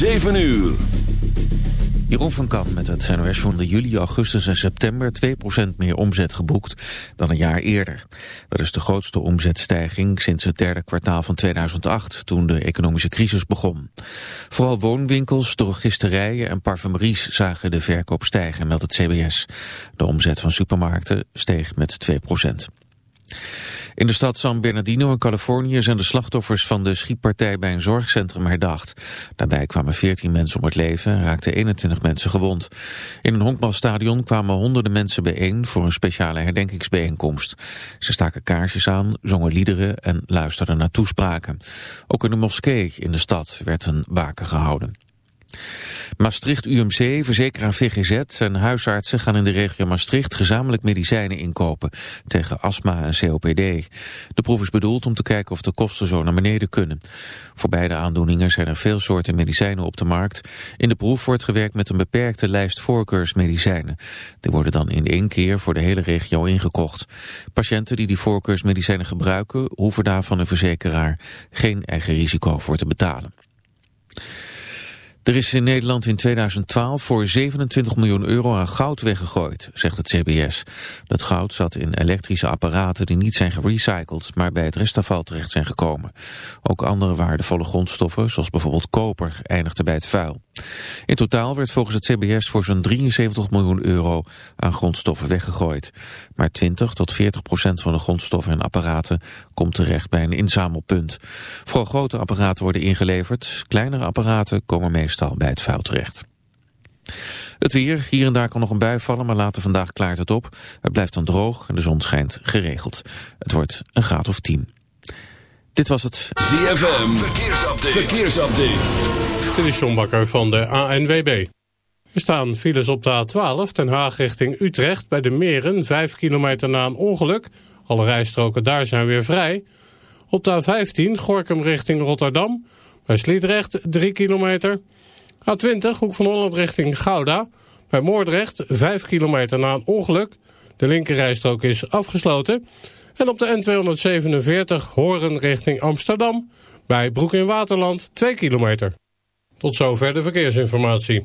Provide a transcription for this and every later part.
7 uur. Jeroen van Kan met het NOS de juli, augustus en september 2% meer omzet geboekt dan een jaar eerder. Dat is de grootste omzetstijging sinds het derde kwartaal van 2008, toen de economische crisis begon. Vooral woonwinkels, drogisterijen en parfumeries zagen de verkoop stijgen, meldt het CBS. De omzet van supermarkten steeg met 2%. In de stad San Bernardino in Californië zijn de slachtoffers van de schietpartij bij een zorgcentrum herdacht. Daarbij kwamen 14 mensen om het leven en raakten 21 mensen gewond. In een honkbalstadion kwamen honderden mensen bijeen voor een speciale herdenkingsbijeenkomst. Ze staken kaarsjes aan, zongen liederen en luisterden naar toespraken. Ook in de moskee in de stad werd een waken gehouden. Maastricht UMC, verzekeraar VGZ en huisartsen gaan in de regio Maastricht gezamenlijk medicijnen inkopen tegen astma en COPD. De proef is bedoeld om te kijken of de kosten zo naar beneden kunnen. Voor beide aandoeningen zijn er veel soorten medicijnen op de markt. In de proef wordt gewerkt met een beperkte lijst voorkeursmedicijnen. Die worden dan in één keer voor de hele regio ingekocht. Patiënten die die voorkeursmedicijnen gebruiken hoeven daar van een verzekeraar geen eigen risico voor te betalen. Er is in Nederland in 2012 voor 27 miljoen euro aan goud weggegooid, zegt het CBS. Dat goud zat in elektrische apparaten die niet zijn gerecycled, maar bij het restafval terecht zijn gekomen. Ook andere waardevolle grondstoffen, zoals bijvoorbeeld koper, eindigden bij het vuil. In totaal werd volgens het CBS voor zo'n 73 miljoen euro aan grondstoffen weggegooid. Maar 20 tot 40 procent van de grondstoffen en apparaten komt terecht bij een inzamelpunt. Vooral grote apparaten worden ingeleverd, kleinere apparaten komen meestal bij het vuil terecht. Het weer, hier en daar kan nog een bui vallen, maar later vandaag klaart het op. Het blijft dan droog en de zon schijnt geregeld. Het wordt een graad of 10. Dit was het ZFM Verkeersupdate. Verkeersupdate. Dit is John Bakker van de ANWB. Er staan files op de A12 Den Haag richting Utrecht bij de Meren, 5 kilometer na een ongeluk. Alle rijstroken daar zijn weer vrij. Op de A15 Gorkum richting Rotterdam, bij Sliedrecht 3 kilometer. A20 Hoek van Holland richting Gouda, bij Moordrecht 5 kilometer na een ongeluk. De linkerrijstrook is afgesloten. En op de N247 Horen richting Amsterdam, bij Broek in Waterland 2 kilometer. Tot zover de verkeersinformatie.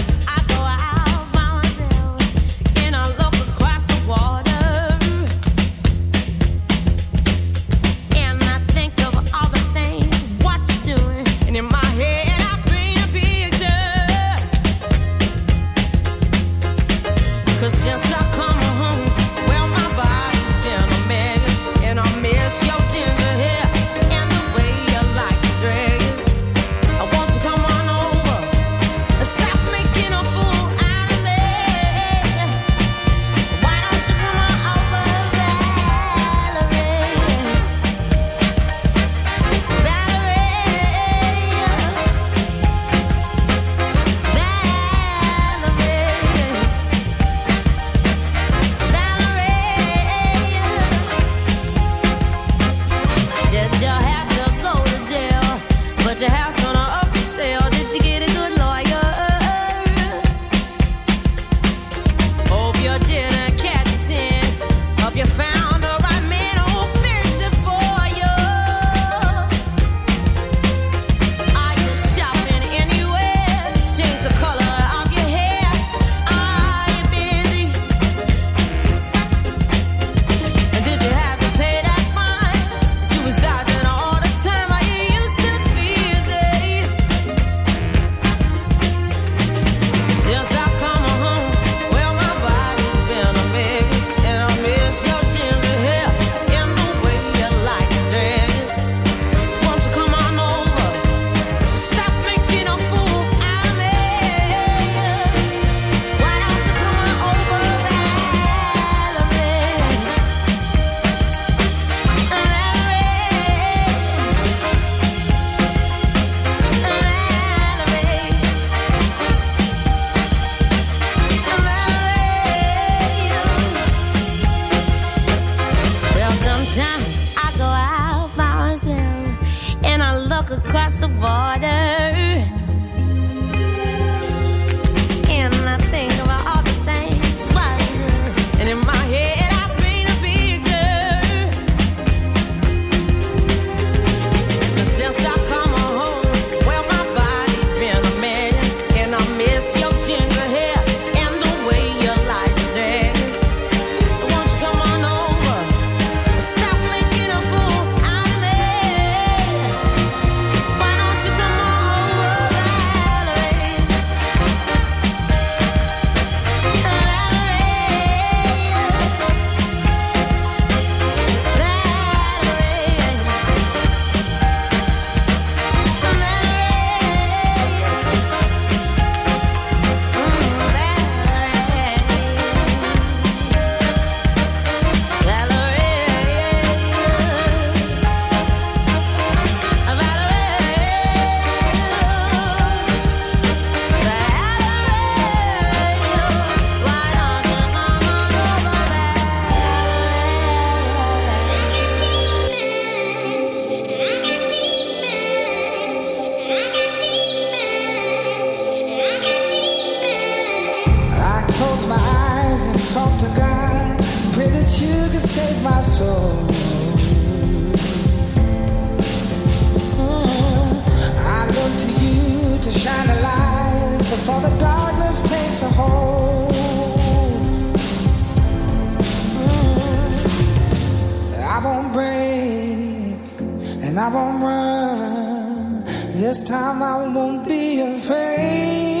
talk to God. Pray that you can save my soul. Mm, I look to you to shine a light before the darkness takes a hold. Mm, I won't break and I won't run. This time I won't be afraid.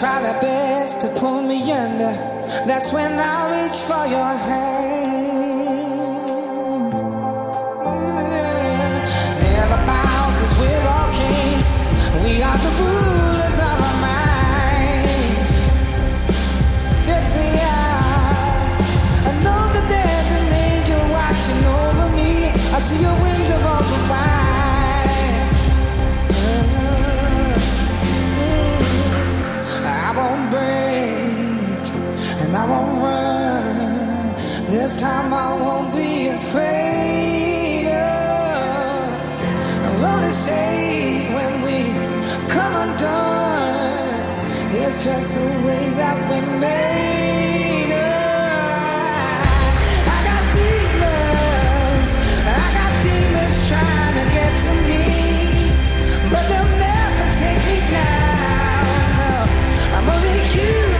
try their best to pull me under. That's when I reach for your hand. Mm-hmm. Never bow, cause we're all kings. We are the rulers of our minds. Yes, we are. I know that there's an angel watching over me. I see your wings and I won't run. This time I won't be afraid. I'm only safe when we come undone. It's just the way that we made it. I got demons, I got demons trying to get to me, but they'll never take me down. No, I'm only human,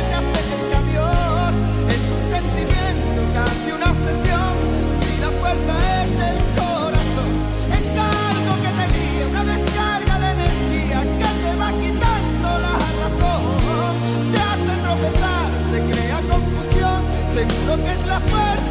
seguro que es la fuerza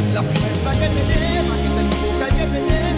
es la fuerza que te lleva, que te empuja y que te lleva.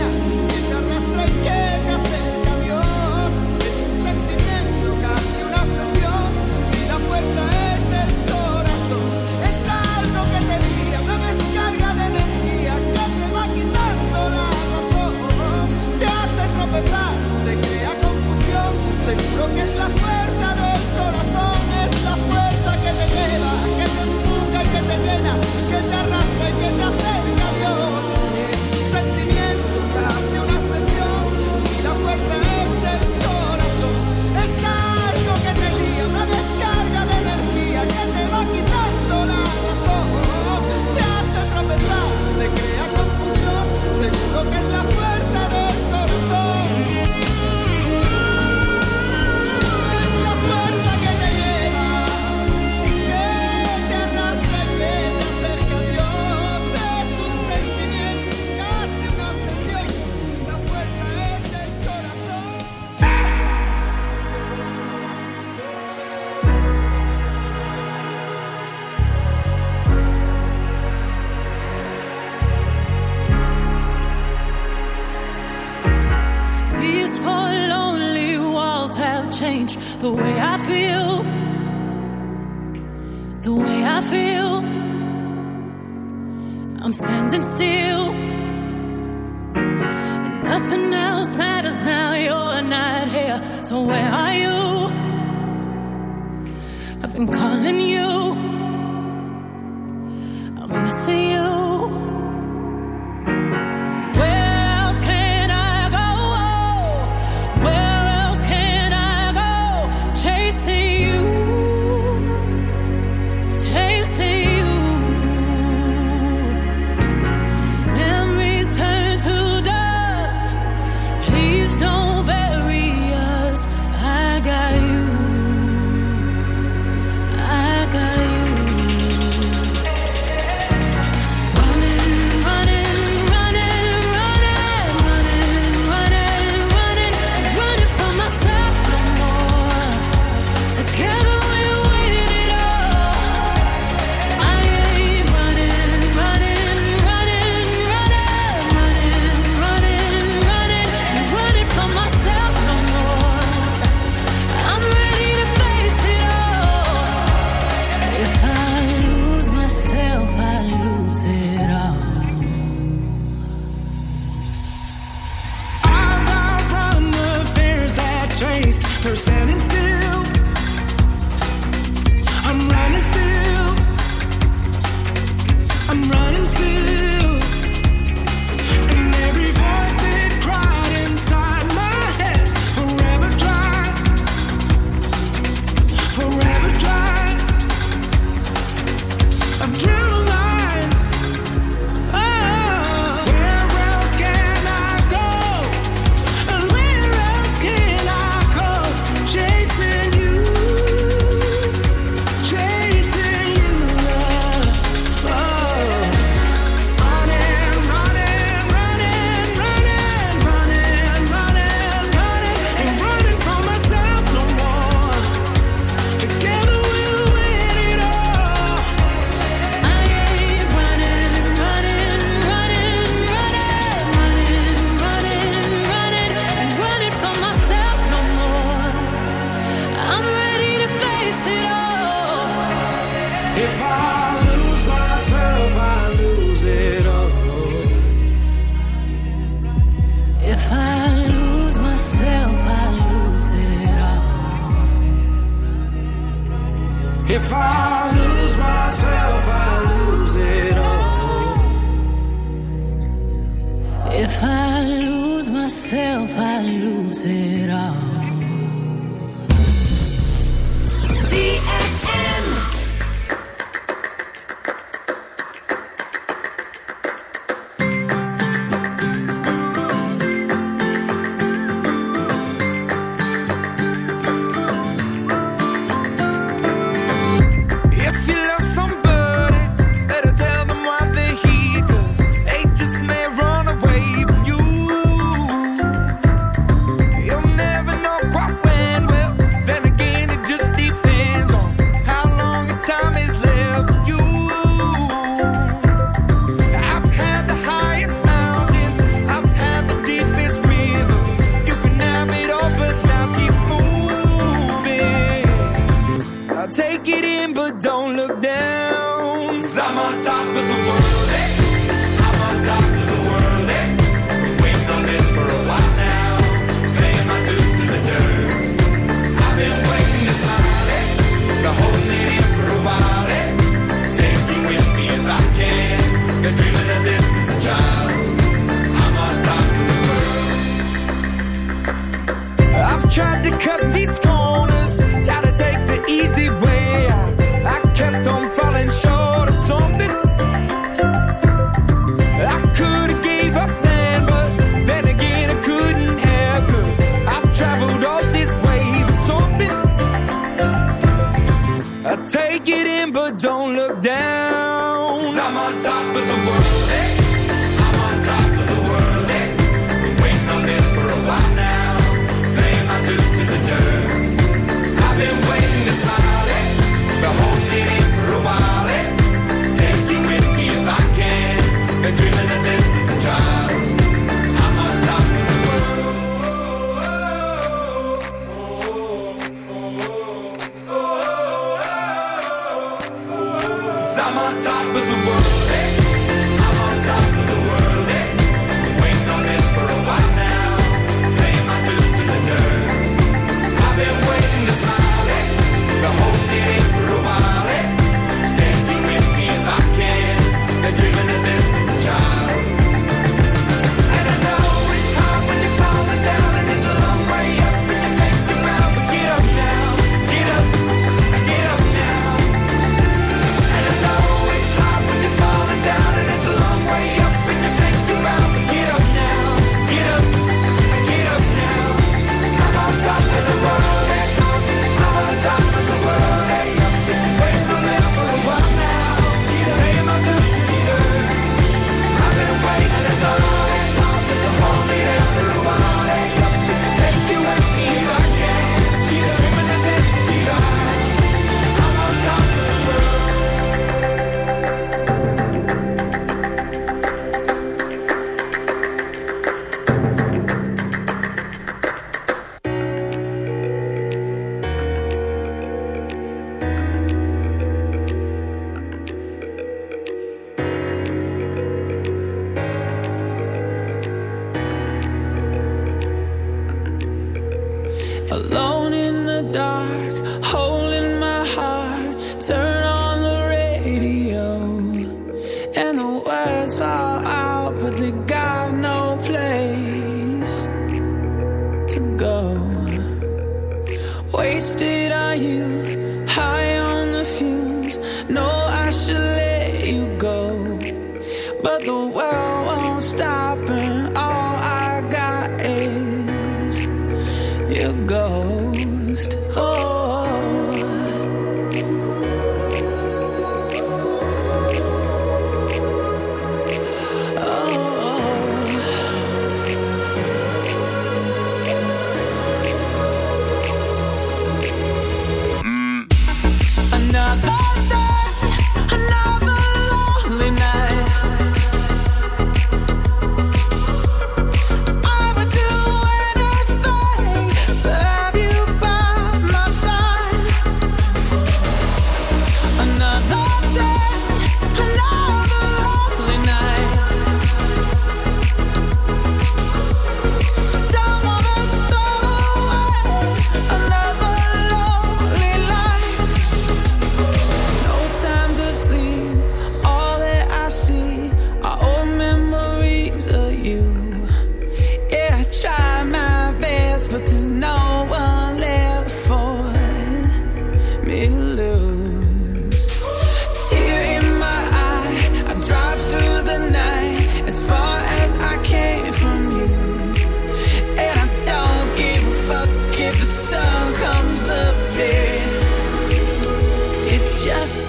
Alone in the dark,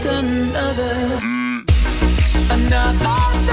another, another. day, another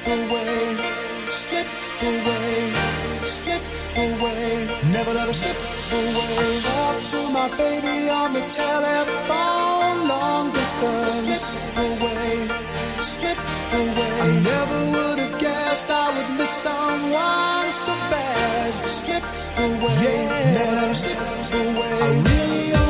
slips away, slips away, slips away. Never let her slip away. I talk to my baby on the telephone, long distance. Slips away, slips away. I never would have guessed I would miss someone so bad. Slips away, yeah. never let her slip away. I really